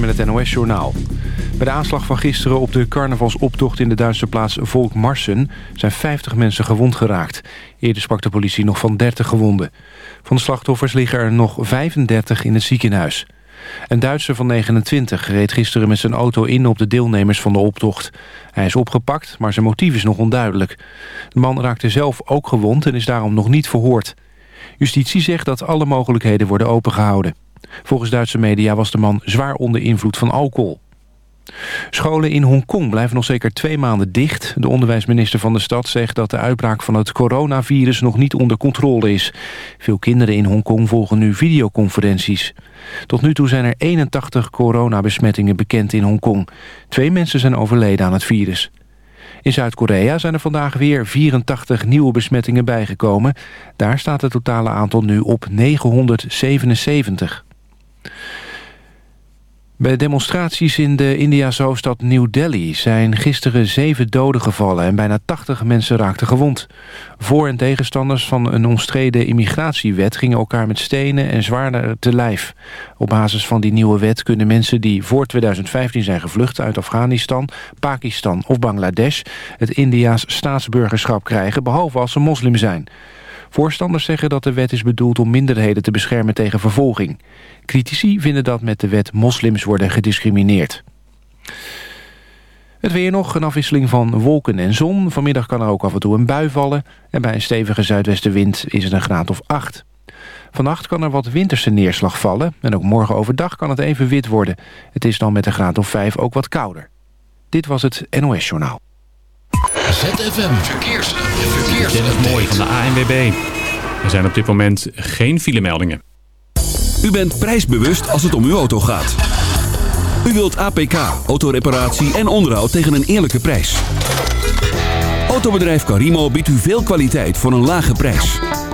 Met het NOS-journaal. Bij de aanslag van gisteren op de carnavalsoptocht in de Duitse plaats Volkmarsen... zijn 50 mensen gewond geraakt. Eerder sprak de politie nog van 30 gewonden. Van de slachtoffers liggen er nog 35 in het ziekenhuis. Een Duitser van 29 reed gisteren met zijn auto in op de deelnemers van de optocht. Hij is opgepakt, maar zijn motief is nog onduidelijk. De man raakte zelf ook gewond en is daarom nog niet verhoord. Justitie zegt dat alle mogelijkheden worden opengehouden. Volgens Duitse media was de man zwaar onder invloed van alcohol. Scholen in Hongkong blijven nog zeker twee maanden dicht. De onderwijsminister van de stad zegt dat de uitbraak van het coronavirus nog niet onder controle is. Veel kinderen in Hongkong volgen nu videoconferenties. Tot nu toe zijn er 81 coronabesmettingen bekend in Hongkong. Twee mensen zijn overleden aan het virus. In Zuid-Korea zijn er vandaag weer 84 nieuwe besmettingen bijgekomen. Daar staat het totale aantal nu op 977. Bij demonstraties in de Indiase hoofdstad New Delhi zijn gisteren zeven doden gevallen en bijna 80 mensen raakten gewond. Voor- en tegenstanders van een omstreden immigratiewet gingen elkaar met stenen en zwaarder te lijf. Op basis van die nieuwe wet kunnen mensen die voor 2015 zijn gevlucht uit Afghanistan, Pakistan of Bangladesh het Indiaas staatsburgerschap krijgen, behalve als ze moslim zijn. Voorstanders zeggen dat de wet is bedoeld om minderheden te beschermen tegen vervolging. Critici vinden dat met de wet moslims worden gediscrimineerd. Het weer nog, een afwisseling van wolken en zon. Vanmiddag kan er ook af en toe een bui vallen. En bij een stevige zuidwestenwind is het een graad of 8. Vannacht kan er wat winterse neerslag vallen. En ook morgen overdag kan het even wit worden. Het is dan met een graad of 5 ook wat kouder. Dit was het NOS Journaal. ZFM Verkeers. Verkeers. Dennis Mooi van de ANWB. Er zijn op dit moment geen filemeldingen. U bent prijsbewust als het om uw auto gaat. U wilt APK, autoreparatie en onderhoud tegen een eerlijke prijs. Autobedrijf Carimo biedt u veel kwaliteit voor een lage prijs.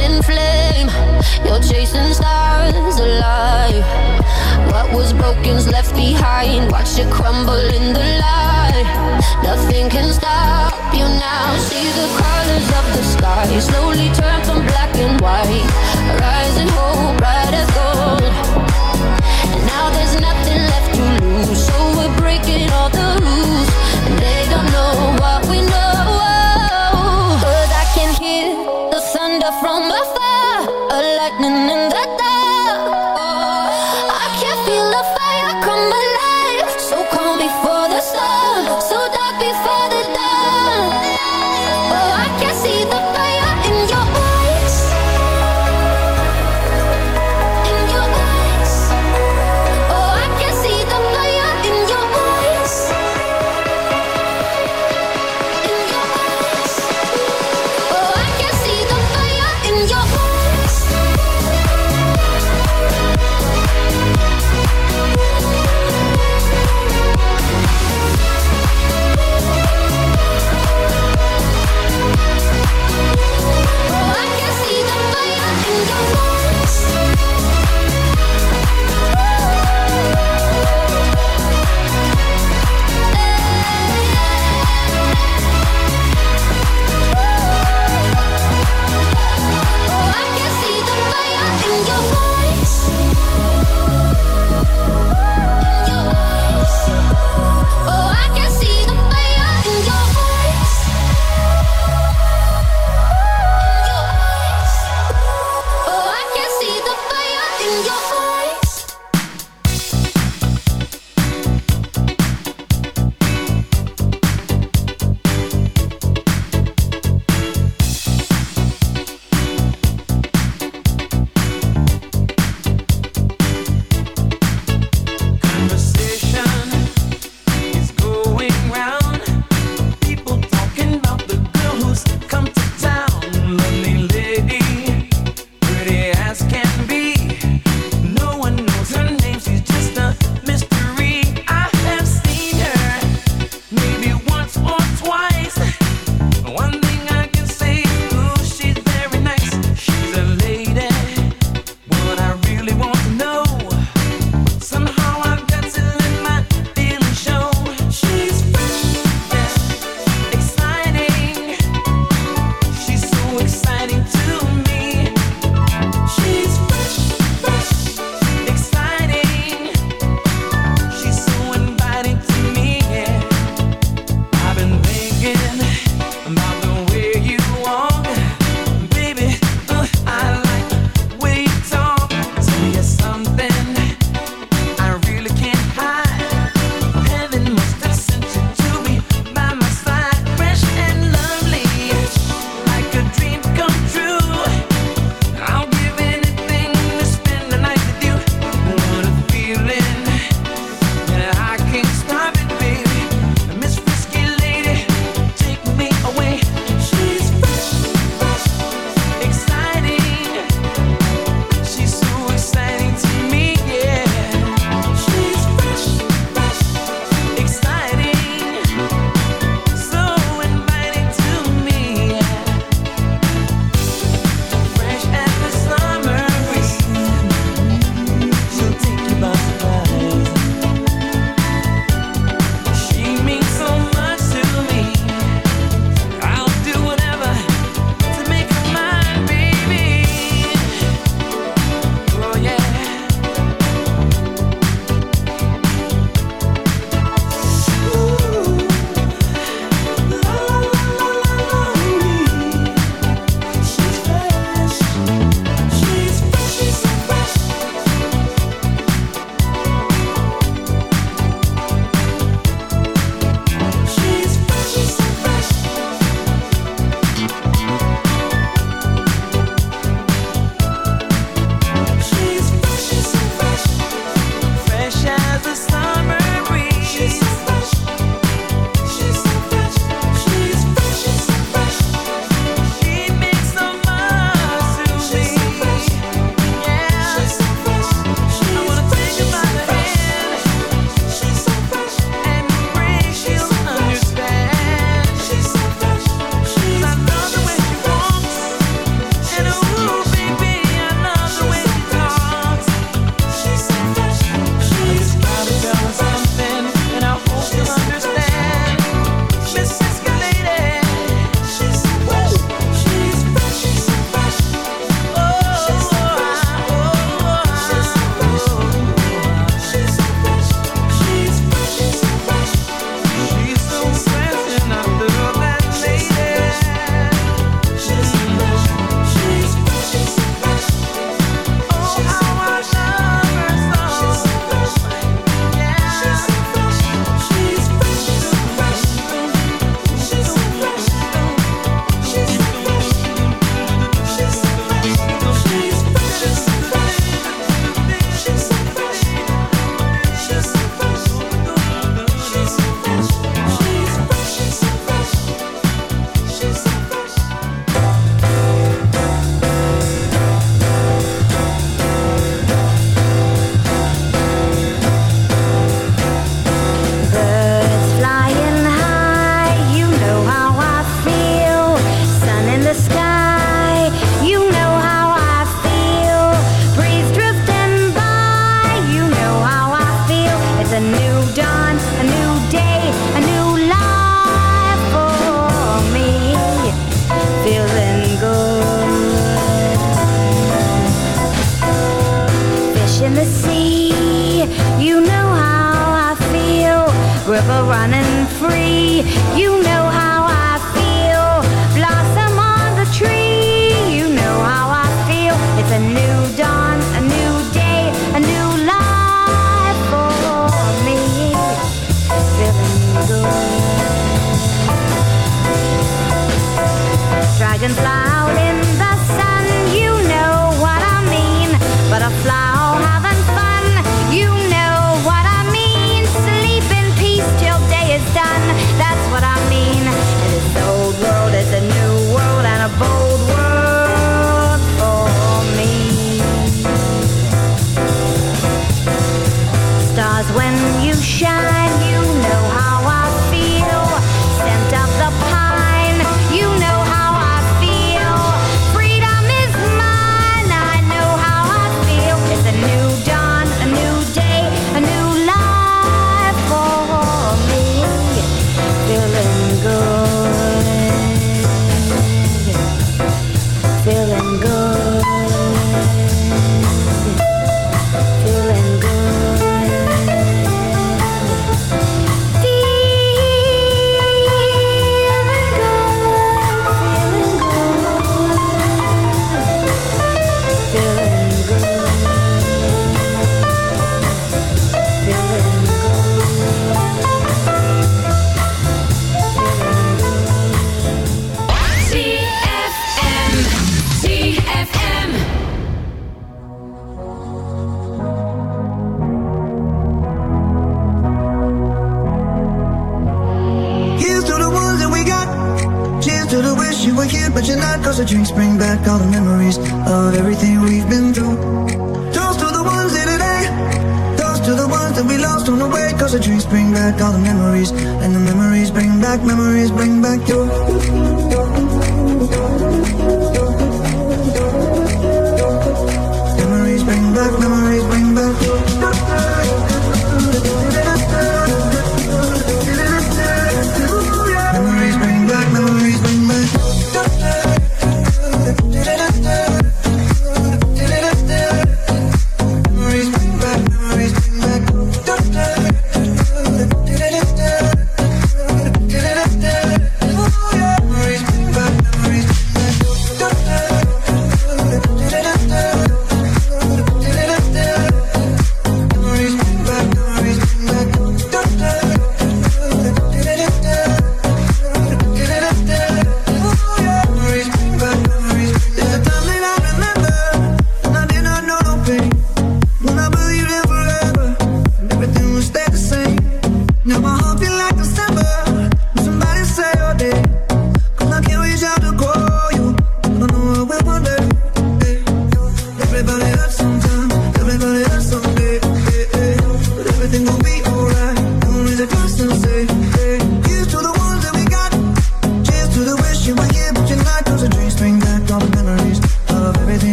burning flame. You're chasing stars alive. What was broken's left behind. Watch it crumble in the light. Nothing can stop you now. See the colors of the sky slowly turn from black and white. Rising hope, bright as gold. And now there's nothing left to lose. So we're breaking all the rules. And they don't know what we know.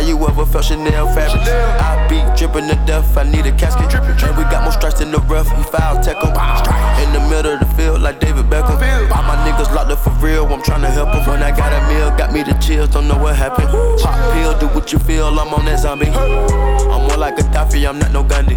Have you ever felt Chanel fabric? I be dripping to death, I need a casket. And we got more strikes in the rough, he foul tech 'em. In the middle of the field, like David Beckham. All my niggas locked up for real, I'm tryna help 'em. When I got a meal, got me the chills, don't know what happened. Pop pill, do what you feel, I'm on that zombie. I'm more like a Gaddafi, I'm not no Gandhi.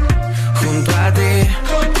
junto ti.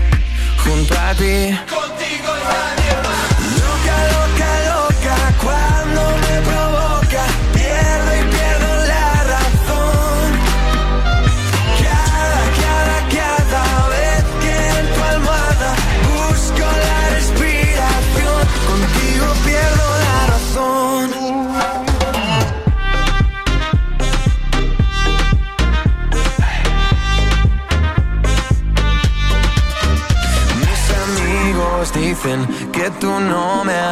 junto a ti. Contigo y nadie más.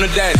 the dead.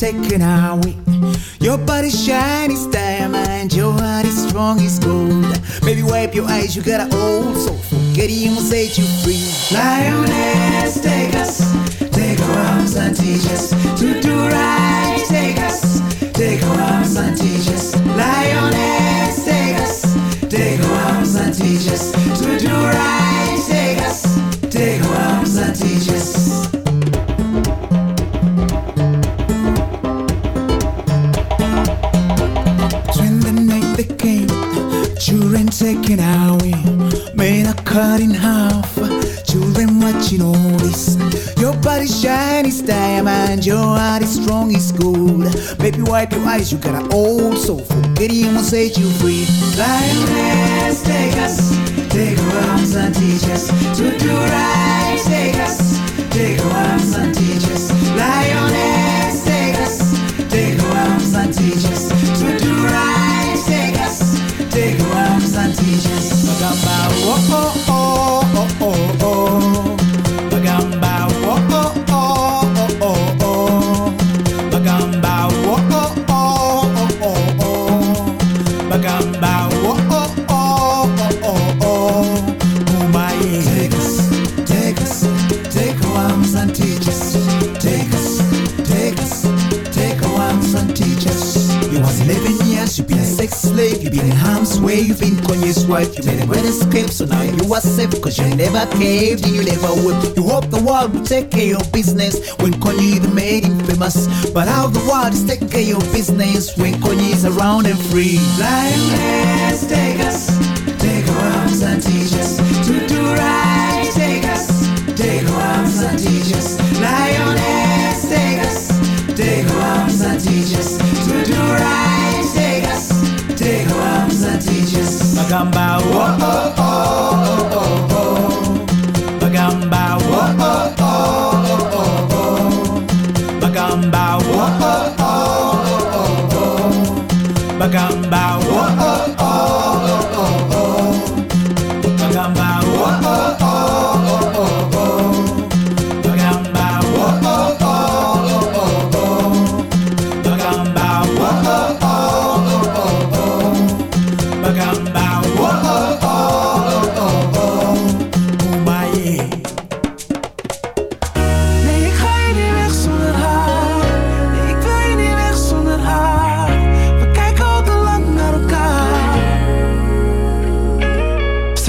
Taking our way. Your body shine is diamond, your heart is strong as gold. Baby, wipe your eyes, you got an old soul. Forgetting will set you free. Lioness. seja passive, cause you never caved and you never would. You hope the world will take care of business when Kanye even made him famous. But how the world is taking care of business when Kanye's is around and free. Lioness, take us, take our arms and teach us to do right. Take us, take our arms and teach us. Lioness.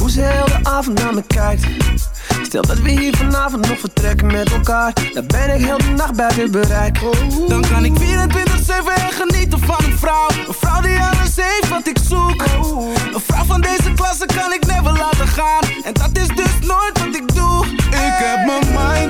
Hoe ze heel de avond naar me kijkt. Stel dat we hier vanavond nog vertrekken met elkaar. Dan ben ik heel de nacht bij weer bereik. Dan kan ik 24-7 genieten van een vrouw. Een vrouw die alles heeft wat ik zoek. Een vrouw van deze klasse kan ik never laten gaan. En dat is dus nooit wat ik doe. Ik heb mijn mind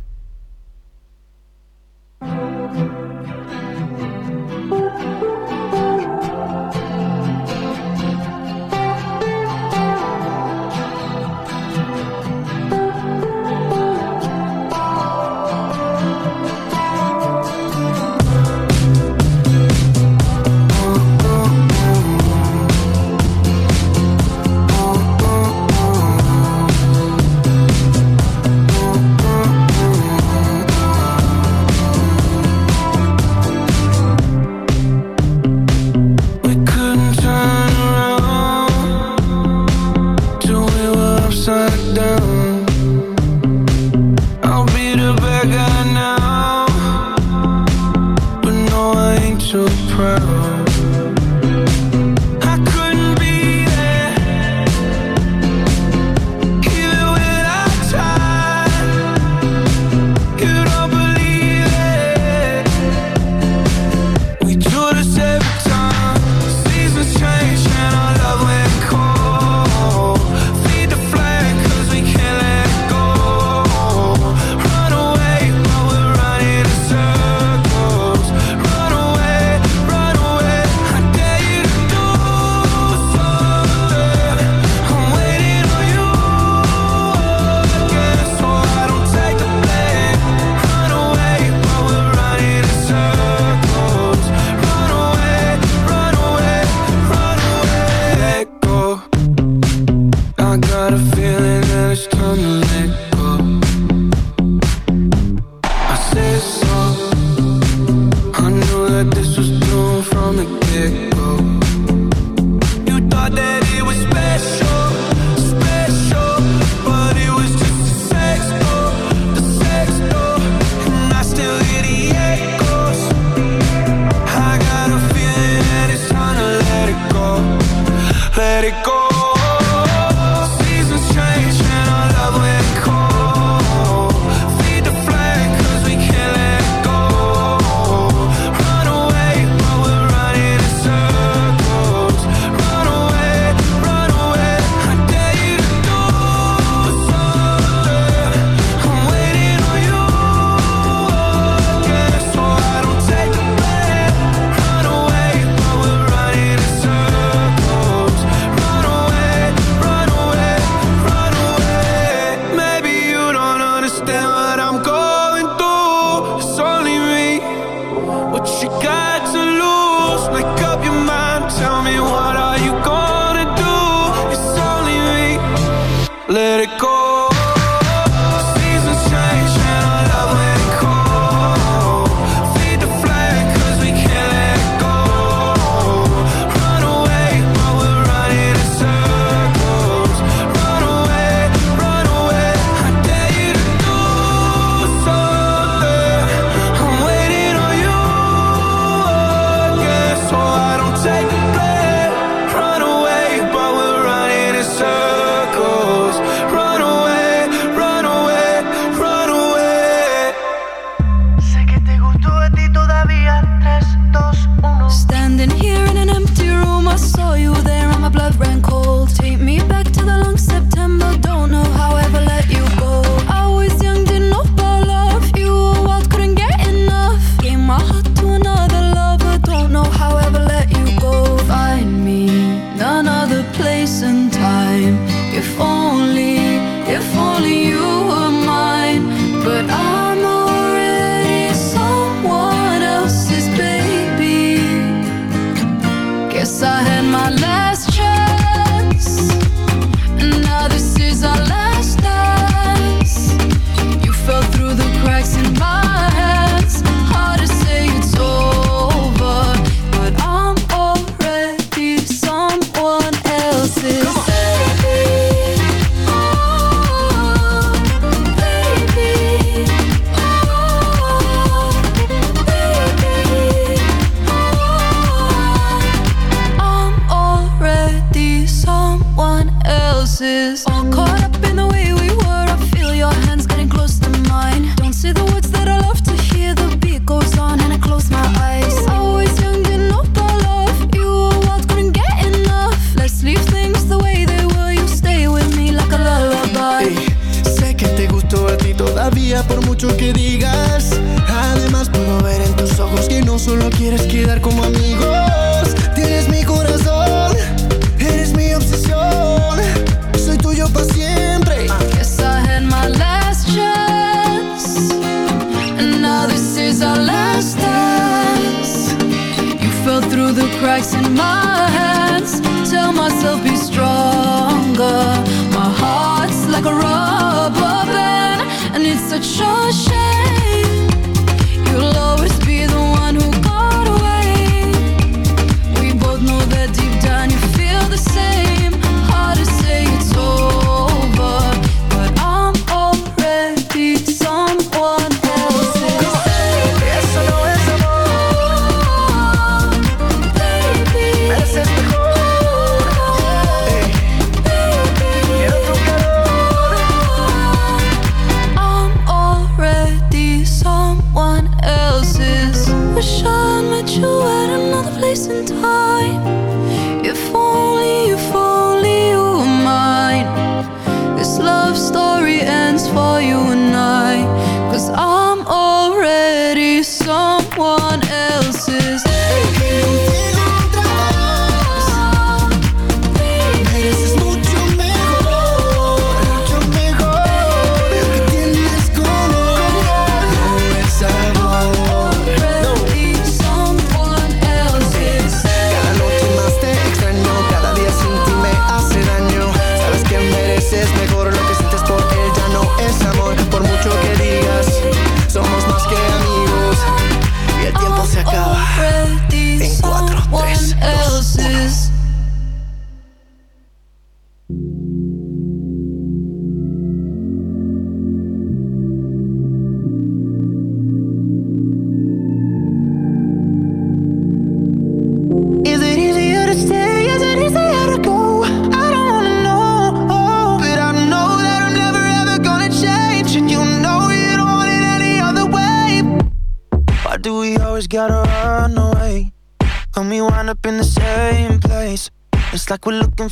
Too proud.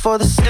for the.